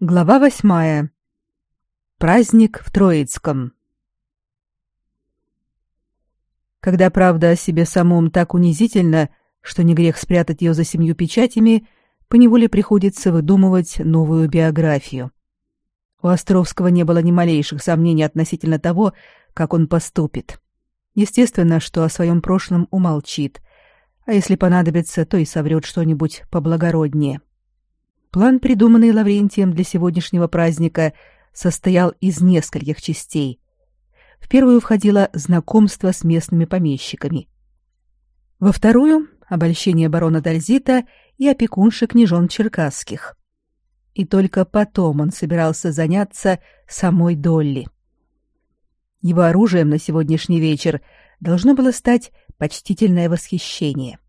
Глава восьмая. Праздник в Троицком. Когда правда о себе самом так унизительна, что не грех спрятать ее за семью печатями, поневоле приходится выдумывать новую биографию. У Островского не было ни малейших сомнений относительно того, как он поступит. Естественно, что о своем прошлом умолчит, а если понадобится, то и соврет что-нибудь поблагороднее. План, придуманный Лаврентием для сегодняшнего праздника, состоял из нескольких частей. В первую входило знакомство с местными помещиками. Во вторую — обольщение барона Дальзита и опекунши княжон черкасских. И только потом он собирался заняться самой Долли. Его оружием на сегодняшний вечер должно было стать почтительное восхищение —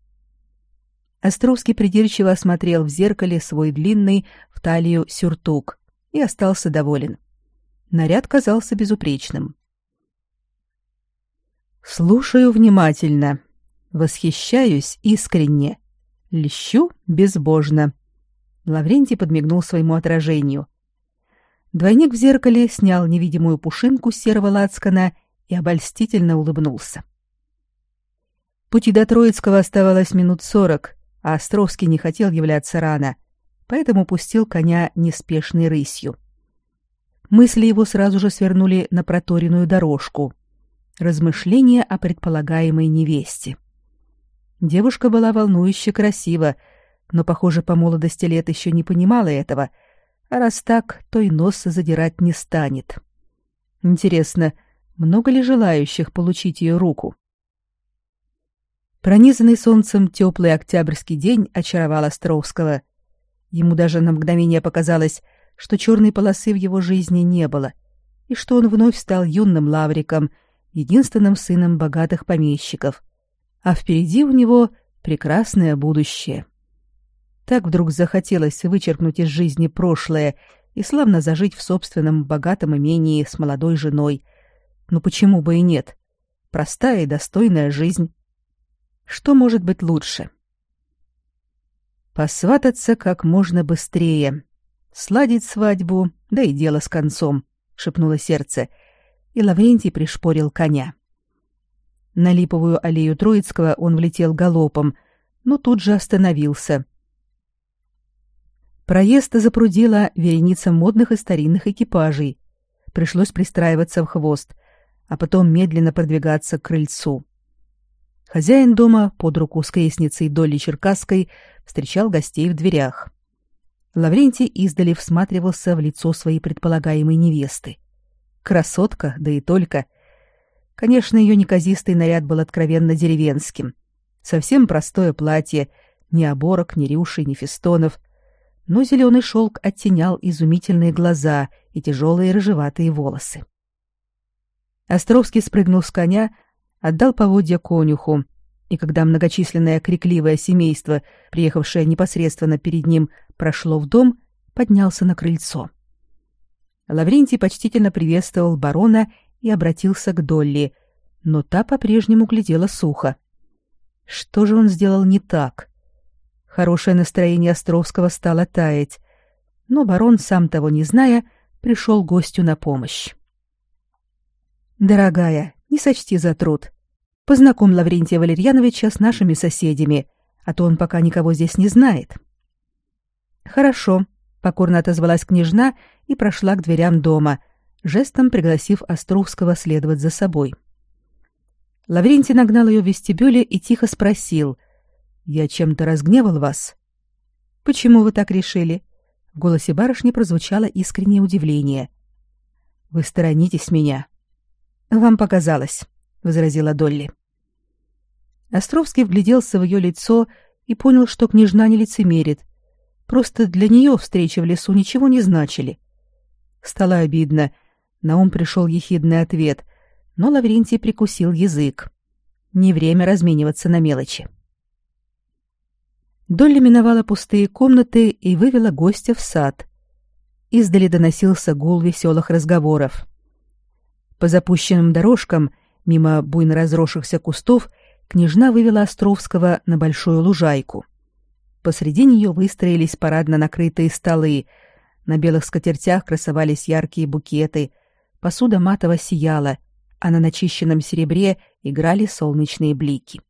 Островский придирчиво осмотрел в зеркале свой длинный в талию сюртук и остался доволен. Наряд казался безупречным. Слушаю внимательно, восхищаюсь искренне, лещу безбожно. Лаврентий подмигнул своему отражению. Двойник в зеркале снял невидимую пушинку серого лацкана и обольстительно улыбнулся. Пути до Троицкого оставалось минут сорок, а Островский не хотел являться рано, поэтому пустил коня неспешной рысью. Мысли его сразу же свернули на проторенную дорожку. Размышления о предполагаемой невесте. Девушка была волнующе красива, но, похоже, по молодости лет еще не понимала этого, а раз так, то и нос задирать не станет. Интересно, много ли желающих получить ее руку? Пронизанный солнцем теплый октябрьский день очаровал Островского. Ему даже на мгновение показалось, что черной полосы в его жизни не было, и что он вновь стал юным лавриком, единственным сыном богатых помещиков, а впереди у него прекрасное будущее. Так вдруг захотелось вычеркнуть из жизни прошлое и славно зажить в собственном богатом имении с молодой женой. Ну почему бы и нет? Простая и достойная жизнь. Что может быть лучше? Посвататься как можно быстрее, сладить свадьбу, да и дело с концом, шепнуло сердце, и Лаврентий пришпорил коня. На липовую аллею Троицкого он влетел галопом, но тут же остановился. Проезд запрудила вереница модных и старинных экипажей. Пришлось пристраиваться в хвост, а потом медленно продвигаться к крыльцу. Хозяин дома под руку с крестницей Долли Черкасской встречал гостей в дверях. Лаврентий издали всматривался в лицо своей предполагаемой невесты. Красотка, да и только. Конечно, ее неказистый наряд был откровенно деревенским. Совсем простое платье, ни оборок, ни рюшей, ни фестонов. Но зеленый шелк оттенял изумительные глаза и тяжелые рыжеватые волосы. Островский спрыгнул с коня, отдал поводья конюху, и когда многочисленное крикливое семейство, приехавшее непосредственно перед ним, прошло в дом, поднялся на крыльцо. Лаврентий почтительно приветствовал барона и обратился к Долли, но та по-прежнему глядела сухо. Что же он сделал не так? Хорошее настроение Островского стало таять, но барон, сам того не зная, пришел гостю на помощь. «Дорогая, не сочти за труд. Познакомь Лаврентия Валерьяновича с нашими соседями, а то он пока никого здесь не знает». «Хорошо», — покорно отозвалась княжна и прошла к дверям дома, жестом пригласив Островского следовать за собой. Лаврентий нагнал ее в вестибюле и тихо спросил. «Я чем-то разгневал вас?» «Почему вы так решили?» В голосе барышни прозвучало искреннее удивление. «Вы сторонитесь меня. Вам показалось, возразила Долли. Островский вгляделся в ее лицо и понял, что княжна не лицемерит. Просто для нее встречи в лесу ничего не значили. Стало обидно. На ум пришел ехидный ответ, но Лаврентий прикусил язык. Не время размениваться на мелочи. Долли миновала пустые комнаты и вывела гостя в сад. Издали доносился гул веселых разговоров. По запущенным дорожкам, мимо буйно разросшихся кустов, княжна вывела Островского на большую лужайку. Посреди нее выстроились парадно накрытые столы, на белых скатертях красовались яркие букеты, посуда матово сияла, а на начищенном серебре играли солнечные блики.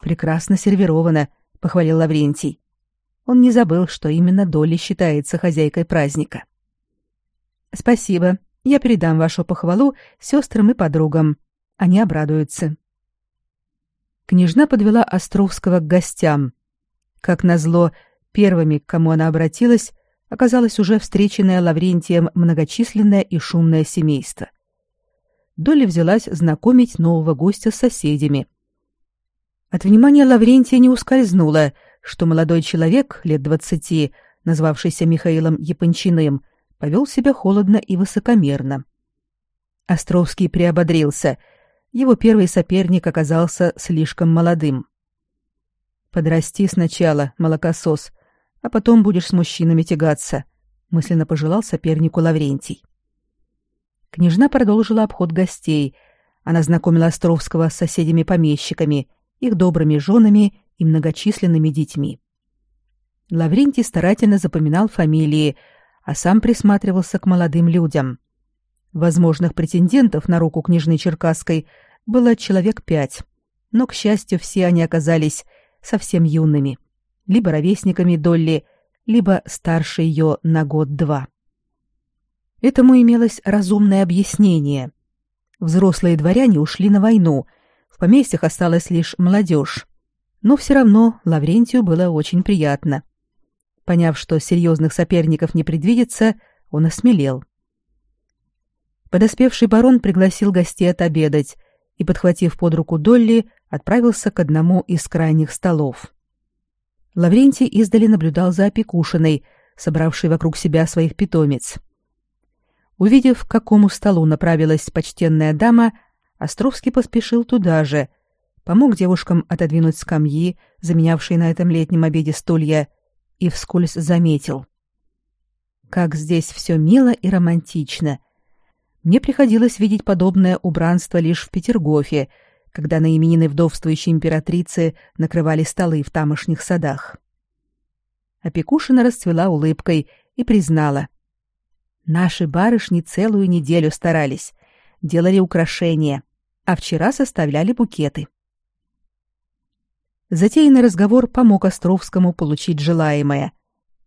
«Прекрасно сервировано», — похвалил Лаврентий. Он не забыл, что именно Долли считается хозяйкой праздника. «Спасибо. Я передам вашу похвалу сестрам и подругам. Они обрадуются». Княжна подвела Островского к гостям. Как назло, первыми, к кому она обратилась, оказалось уже встреченное Лаврентием многочисленное и шумное семейство. Долли взялась знакомить нового гостя с соседями. От внимания Лаврентия не ускользнуло, что молодой человек лет двадцати, назвавшийся Михаилом Япончиным, повел себя холодно и высокомерно. Островский приободрился. Его первый соперник оказался слишком молодым. «Подрасти сначала, молокосос, а потом будешь с мужчинами тягаться», — мысленно пожелал сопернику Лаврентий. Княжна продолжила обход гостей. Она знакомила Островского с соседями-помещиками, их добрыми женами и многочисленными детьми. Лаврентий старательно запоминал фамилии, а сам присматривался к молодым людям. Возможных претендентов на руку княжны Черкасской было человек пять, но, к счастью, все они оказались совсем юными, либо ровесниками Долли, либо старше ее на год-два. Этому имелось разумное объяснение. Взрослые дворяне ушли на войну, в поместьях осталась лишь молодежь. Но все равно Лаврентию было очень приятно. Поняв, что серьезных соперников не предвидится, он осмелел. Подоспевший барон пригласил гостей отобедать и, подхватив под руку Долли, отправился к одному из крайних столов. Лаврентий издали наблюдал за опекушиной, собравшей вокруг себя своих питомец. Увидев, к какому столу направилась почтенная дама, Островский поспешил туда же, помог девушкам отодвинуть скамьи, заменявшие на этом летнем обеде стулья, и вскользь заметил. Как здесь все мило и романтично. Мне приходилось видеть подобное убранство лишь в Петергофе, когда на именины вдовствующей императрицы накрывали столы в тамошних садах. Опекушина расцвела улыбкой и признала. Наши барышни целую неделю старались, делали украшения, а вчера составляли букеты. Затеянный разговор помог Островскому получить желаемое.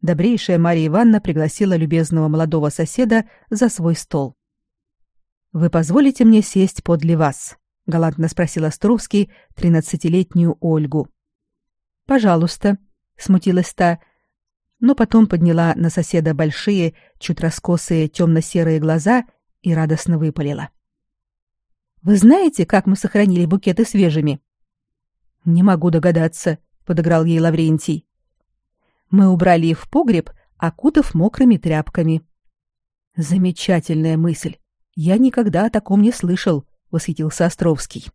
Добрейшая Мария Ивановна пригласила любезного молодого соседа за свой стол. «Вы позволите мне сесть подле вас?» — галантно спросил Островский тринадцатилетнюю Ольгу. «Пожалуйста», — смутилась та, но потом подняла на соседа большие, чуть раскосые темно-серые глаза и радостно выпалила. «Вы знаете, как мы сохранили букеты свежими?» «Не могу догадаться», — подыграл ей Лаврентий. «Мы убрали их в погреб, окутав мокрыми тряпками». «Замечательная мысль. Я никогда о таком не слышал», — восхитился Островский.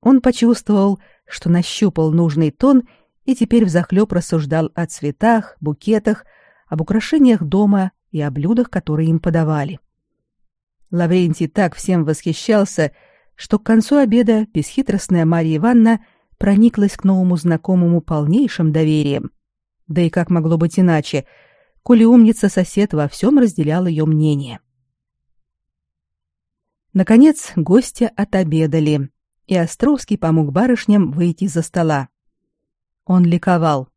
Он почувствовал, что нащупал нужный тон и теперь взахлеб рассуждал о цветах, букетах, об украшениях дома и о блюдах, которые им подавали. Лаврентий так всем восхищался, что к концу обеда бесхитростная Марья Ивановна прониклась к новому знакомому полнейшим доверием. Да и как могло быть иначе, коли умница-сосед во всем разделял ее мнение. Наконец гостя отобедали, и Островский помог барышням выйти за стола. Он ликовал.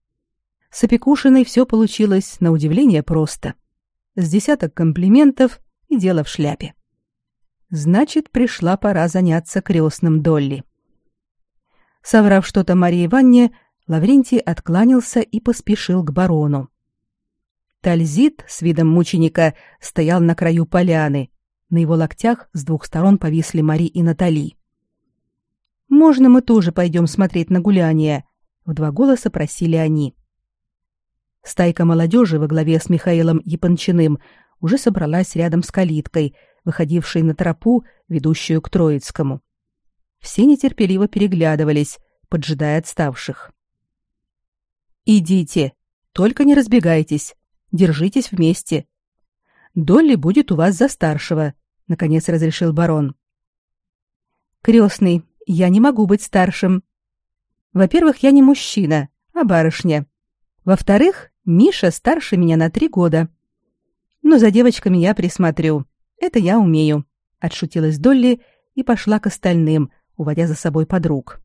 С опекушиной все получилось на удивление просто. С десяток комплиментов и дело в шляпе. Значит, пришла пора заняться крестным Долли. Соврав что-то Марии Ивановне, Лаврентий откланялся и поспешил к барону. Тальзит с видом мученика стоял на краю поляны. На его локтях с двух сторон повисли Мари и Натали. «Можно мы тоже пойдем смотреть на гуляние?» в два голоса просили они. Стайка молодежи во главе с Михаилом Япончиным уже собралась рядом с калиткой, выходившей на тропу, ведущую к Троицкому. Все нетерпеливо переглядывались, поджидая отставших. «Идите, только не разбегайтесь, держитесь вместе. Долли будет у вас за старшего», — наконец разрешил барон. «Крестный, я не могу быть старшим», во-первых, я не мужчина, а барышня. Во-вторых, Миша старше меня на три года. Но за девочками я присмотрю. Это я умею, отшутилась Долли и пошла к остальным, уводя за собой подруг.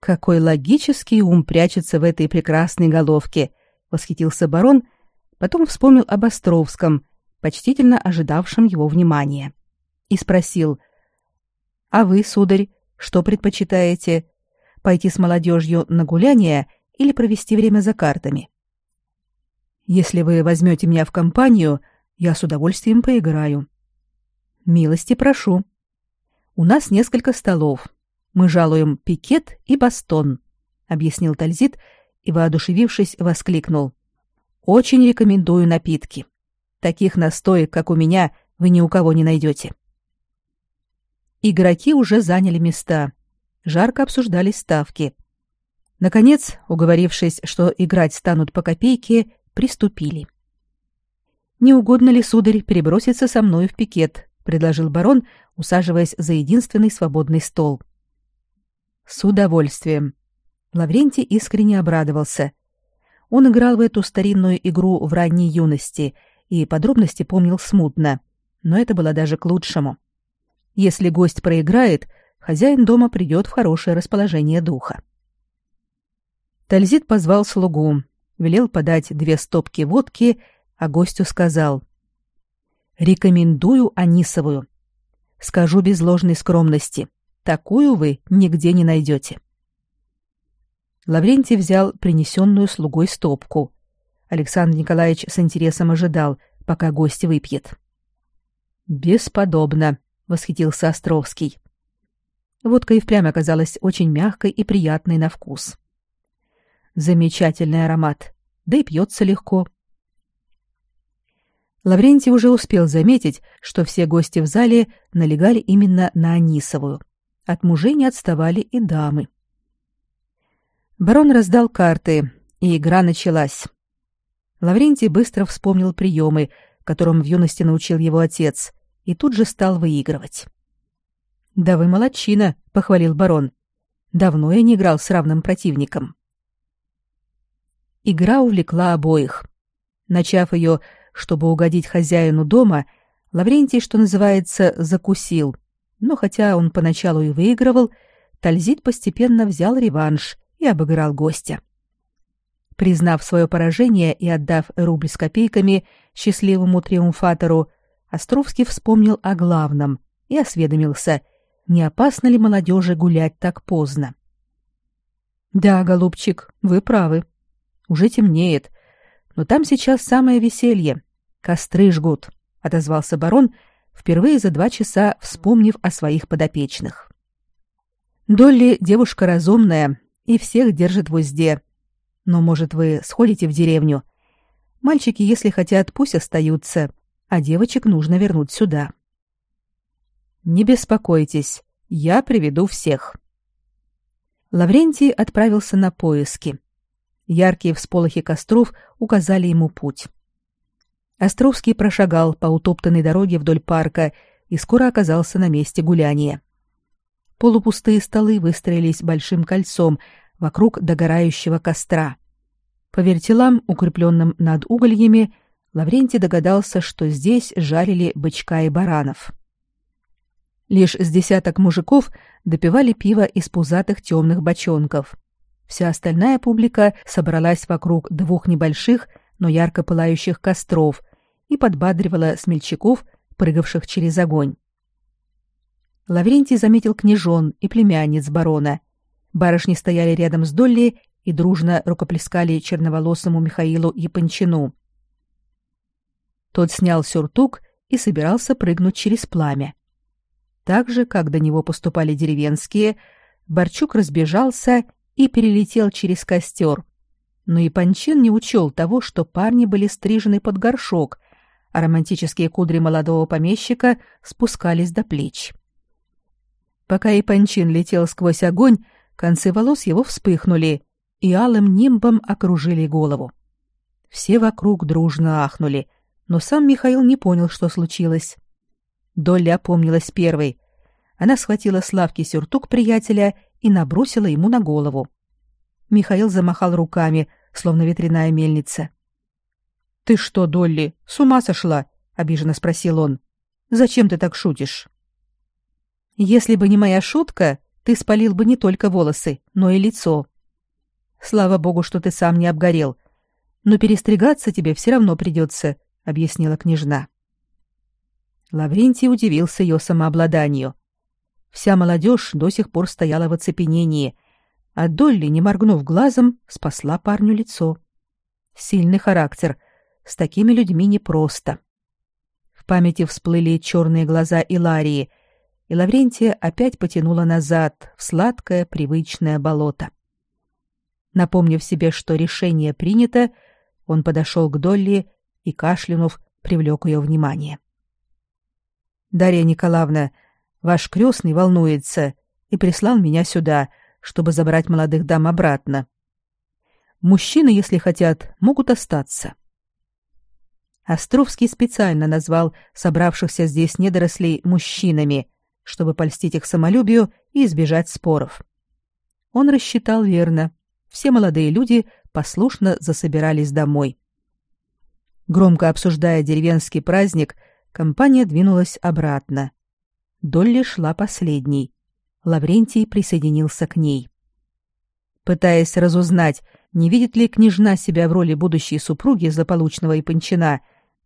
Какой логический ум прячется в этой прекрасной головке, восхитился барон, потом вспомнил об Островском, почтительно ожидавшем его внимания, и спросил: "А вы, сударь, что предпочитаете? Пойти с молодежью на гуляние или провести время за картами?" Если вы возьмете меня в компанию, я с удовольствием поиграю. Милости прошу. У нас несколько столов. Мы жалуем пикет и бастон, объяснил Тальзит и воодушевившись воскликнул: Очень рекомендую напитки. Таких настоек, как у меня, вы ни у кого не найдете. Игроки уже заняли места. Жарко обсуждали ставки. Наконец, уговорившись, что играть станут по копейке, приступили. Не угодно ли, сударь, переброситься со мной в пикет, предложил барон, усаживаясь за единственный свободный стол. С удовольствием. Лаврентий искренне обрадовался. Он играл в эту старинную игру в ранней юности и подробности помнил смутно, но это было даже к лучшему. Если гость проиграет, хозяин дома придет в хорошее расположение духа. Тальзит позвал слугу, велел подать две стопки водки, а гостю сказал: "Рекомендую анисовую. Скажу без ложной скромности. Такую вы нигде не найдете. Лаврентий взял принесенную слугой стопку. Александр Николаевич с интересом ожидал, пока гость выпьет. «Бесподобно!» — восхитился Островский. Водка и впрямь оказалась очень мягкой и приятной на вкус. Замечательный аромат, да и пьется легко. Лаврентий уже успел заметить, что все гости в зале налегали именно на анисовую. От мужей не отставали и дамы. Барон раздал карты, и игра началась. Лаврентий быстро вспомнил приемы, которым в юности научил его отец, и тут же стал выигрывать. «Да вы молодчина», — похвалил барон. «Давно я не играл с равным противником». Игра увлекла обоих. Начав ее, чтобы угодить хозяину дома, Лаврентий, что называется, закусил — но хотя он поначалу и выигрывал, Тальзит постепенно взял реванш и обыграл гостя. Признав свое поражение и отдав рубль с копейками счастливому триумфатору, Островский вспомнил о главном и осведомился, не опасно ли молодежи гулять так поздно. «Да, голубчик, вы правы. Уже темнеет, но там сейчас самое веселье. Костры жгут», — отозвался барон, — впервые за два часа вспомнив о своих подопечных. Долли девушка разумная и всех держит в узде. Но, может, вы сходите в деревню? Мальчики, если хотят, пусть остаются, а девочек нужно вернуть сюда. Не беспокойтесь, я приведу всех. Лаврентий отправился на поиски. Яркие всполохи костров указали ему путь. Островский прошагал по утоптанной дороге вдоль парка и скоро оказался на месте гуляния. Полупустые столы выстроились большим кольцом вокруг догорающего костра. По вертелам, укрепленным над угольями, Лаврентий догадался, что здесь жарили бычка и баранов. Лишь с десяток мужиков допивали пиво из пузатых темных бочонков. Вся остальная публика собралась вокруг двух небольших, но ярко пылающих костров, и подбадривала смельчаков, прыгавших через огонь. Лаврентий заметил княжон и племянниц барона. Барышни стояли рядом с Долли и дружно рукоплескали черноволосому Михаилу Япончину. Тот снял сюртук и собирался прыгнуть через пламя. Так же, как до него поступали деревенские, Борчук разбежался и перелетел через костер. Но Япончин не учел того, что парни были стрижены под горшок, а романтические кудри молодого помещика спускались до плеч. Пока Ипанчин летел сквозь огонь, концы волос его вспыхнули и алым нимбом окружили голову. Все вокруг дружно ахнули, но сам Михаил не понял, что случилось. Долли опомнилась первой. Она схватила с лавки сюртук приятеля и набросила ему на голову. Михаил замахал руками, словно ветряная мельница. Ты что, Долли, с ума сошла? обиженно спросил он. Зачем ты так шутишь? Если бы не моя шутка, ты спалил бы не только волосы, но и лицо. Слава богу, что ты сам не обгорел. Но перестригаться тебе все равно придется, объяснила княжна. Лаврентий удивился ее самообладанию. Вся молодежь до сих пор стояла в оцепенении, а Долли, не моргнув глазом, спасла парню лицо. Сильный характер. С такими людьми непросто. В памяти всплыли черные глаза Иларии, и Лаврентия опять потянула назад, в сладкое привычное болото. Напомнив себе, что решение принято, он подошел к Долли и, кашлянув, привлек ее внимание. «Дарья Николаевна, ваш крестный волнуется и прислал меня сюда, чтобы забрать молодых дам обратно. Мужчины, если хотят, могут остаться». Островский специально назвал собравшихся здесь недорослей мужчинами, чтобы польстить их самолюбию и избежать споров. Он рассчитал верно. Все молодые люди послушно засобирались домой. Громко обсуждая деревенский праздник, компания двинулась обратно. Долли шла последней. Лаврентий присоединился к ней. Пытаясь разузнать, не видит ли княжна себя в роли будущей супруги злополучного Ипанчина,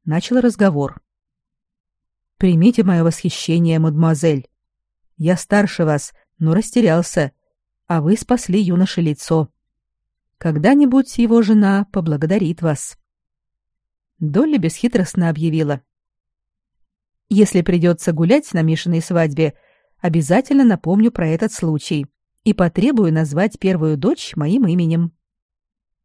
начал разговор. «Примите мое восхищение, мадемуазель. Я старше вас, но растерялся, а вы спасли юноше лицо. Когда-нибудь его жена поблагодарит вас». Долли бесхитростно объявила. «Если придется гулять на Мишиной свадьбе, обязательно напомню про этот случай и потребую назвать первую дочь моим именем».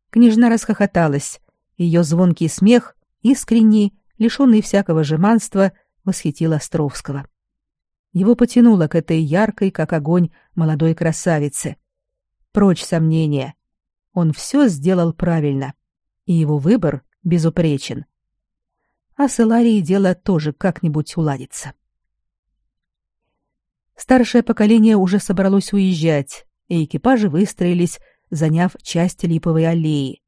Княжна расхохоталась. Ее звонкий смех, искренний, лишенный всякого жеманства, восхитил Островского. Его потянуло к этой яркой, как огонь, молодой красавице. Прочь сомнения. Он все сделал правильно, и его выбор безупречен. А с Иларией дело тоже как-нибудь уладится. Старшее поколение уже собралось уезжать, и экипажи выстроились, заняв часть липовой аллеи.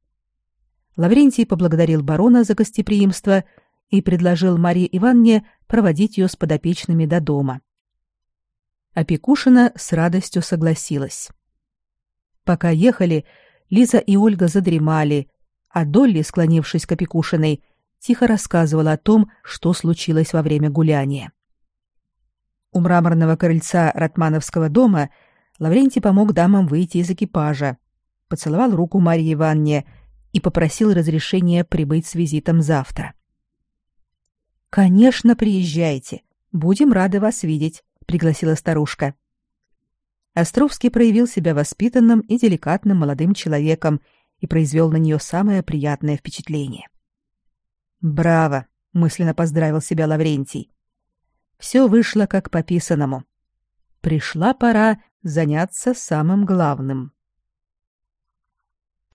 Лаврентий поблагодарил барона за гостеприимство и предложил Марии Ивановне проводить ее с подопечными до дома. Опекушина с радостью согласилась. Пока ехали, Лиза и Ольга задремали, а Долли, склонившись к опекушиной, тихо рассказывала о том, что случилось во время гуляния. У мраморного крыльца Ратмановского дома Лаврентий помог дамам выйти из экипажа, поцеловал руку Марье Ивановне и попросил разрешения прибыть с визитом завтра. Конечно, приезжайте. Будем рады вас видеть, пригласила старушка. Островский проявил себя воспитанным и деликатным молодым человеком и произвел на нее самое приятное впечатление. Браво, мысленно поздравил себя Лаврентий. Все вышло как по писанному. Пришла пора заняться самым главным.